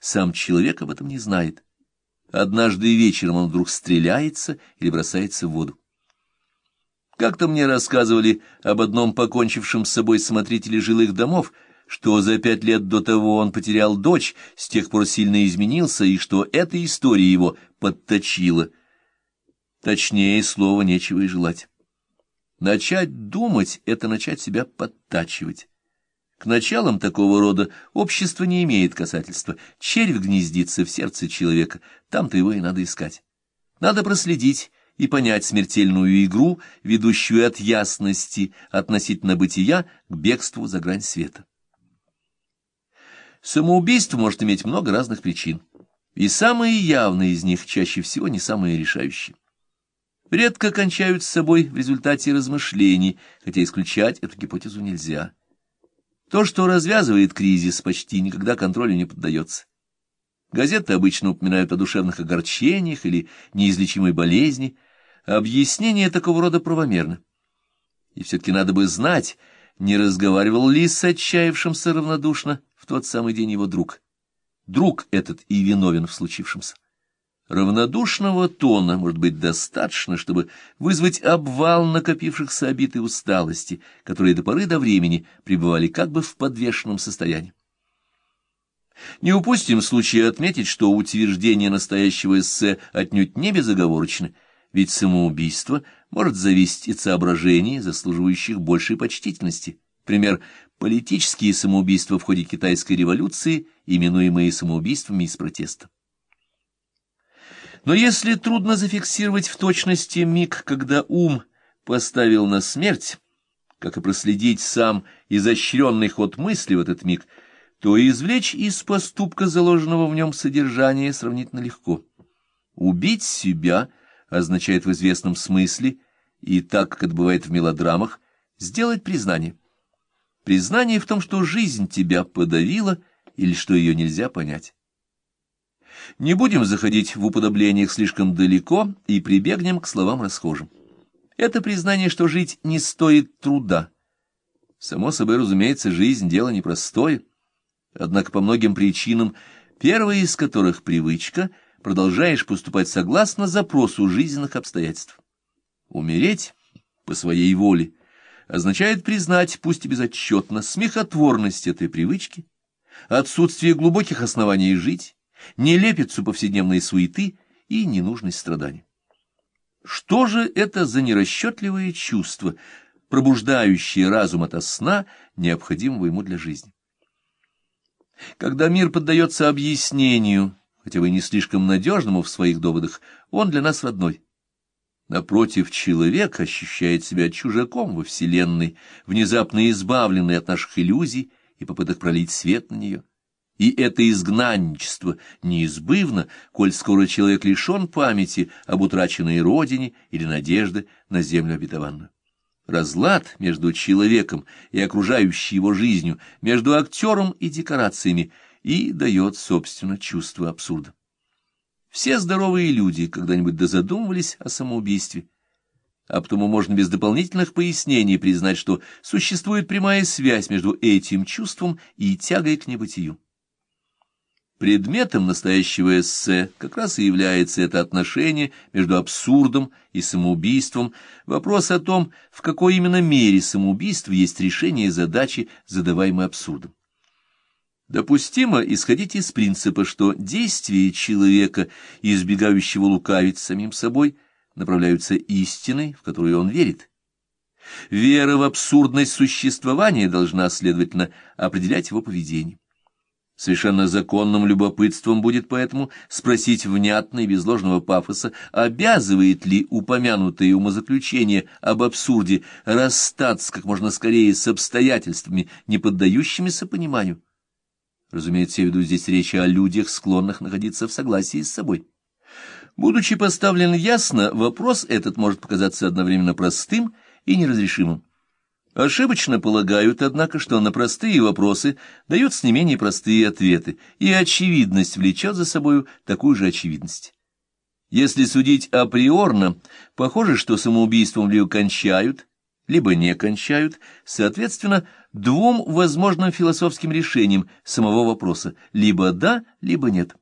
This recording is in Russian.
сам человек об этом не знает. Однажды вечером он вдруг стреляется или бросается в воду. Как-то мне рассказывали об одном покончившем с собой смотрителе жилых домов, что за пять лет до того он потерял дочь, с тех пор сильно изменился, и что эта история его подточила. Точнее, слова нечего и желать. Начать думать — это начать себя подтачивать. К началам такого рода общество не имеет касательства. Червь гнездится в сердце человека, там-то его и надо искать. Надо проследить и понять смертельную игру, ведущую от ясности относительно бытия к бегству за грань света. Самоубийство может иметь много разных причин, и самые явные из них чаще всего не самые решающие. Редко кончают с собой в результате размышлений, хотя исключать эту гипотезу нельзя. То, что развязывает кризис, почти никогда контролю не поддается. Газеты обычно упоминают о душевных огорчениях или неизлечимой болезни. Объяснение такого рода правомерно. И все-таки надо бы знать, не разговаривал ли с отчаявшимся равнодушно в тот самый день его друг. Друг этот и виновен в случившемся. Равнодушного тона может быть достаточно, чтобы вызвать обвал накопившихся обид и усталости, которые до поры до времени пребывали как бы в подвешенном состоянии. Не упустим случая отметить, что утверждение настоящего эссе отнюдь не безоговорочно, ведь самоубийство может зависеть от соображений, заслуживающих большей почтительности. Пример – политические самоубийства в ходе китайской революции, именуемые самоубийствами из протеста. Но если трудно зафиксировать в точности миг, когда ум поставил на смерть, как и проследить сам изощренный ход мысли в этот миг, то извлечь из поступка заложенного в нем содержания сравнительно легко. Убить себя означает в известном смысле, и так, как это бывает в мелодрамах, сделать признание. Признание в том, что жизнь тебя подавила или что ее нельзя понять. Не будем заходить в уподоблениях слишком далеко и прибегнем к словам расхожим. Это признание, что жить не стоит труда. Само собой, разумеется, жизнь — дело непростое. Однако по многим причинам, первая из которых привычка, продолжаешь поступать согласно запросу жизненных обстоятельств. Умереть по своей воле означает признать, пусть и безотчетно, смехотворность этой привычки, отсутствие глубоких оснований жить, нелепицу повседневной суеты и ненужность страданий. Что же это за нерасчетливые чувства, пробуждающие разум ото сна, необходимого ему для жизни? Когда мир поддается объяснению, хотя бы не слишком надежному в своих доводах, он для нас родной. Напротив, человек ощущает себя чужаком во Вселенной, внезапно избавленный от наших иллюзий и попыток пролить свет на нее. И это изгнанничество неизбывно, коль скоро человек лишен памяти об утраченной родине или надежды на землю обетованную. Разлад между человеком и окружающей его жизнью, между актером и декорациями, и дает, собственно, чувство абсурда. Все здоровые люди когда-нибудь дозадумывались о самоубийстве, а потому можно без дополнительных пояснений признать, что существует прямая связь между этим чувством и тягой к небытию. Предметом настоящего эссе как раз и является это отношение между абсурдом и самоубийством, вопрос о том, в какой именно мере самоубийство есть решение задачи, задаваемой абсурдом. Допустимо исходить из принципа, что действия человека, избегающего лукавить самим собой, направляются истиной, в которую он верит. Вера в абсурдность существования должна, следовательно, определять его поведение. Совершенно законным любопытством будет поэтому спросить внятно и без ложного пафоса, обязывает ли упомянутое умозаключение об абсурде расстаться как можно скорее с обстоятельствами, не поддающимися пониманию. Разумеется, я веду здесь речь о людях, склонных находиться в согласии с собой. Будучи поставлен ясно, вопрос этот может показаться одновременно простым и неразрешимым. Ошибочно полагают, однако, что на простые вопросы даются не менее простые ответы, и очевидность влечет за собою такую же очевидность. Если судить априорно, похоже, что самоубийством либо кончают, либо не кончают, соответственно, двум возможным философским решениям самого вопроса – либо да, либо нет.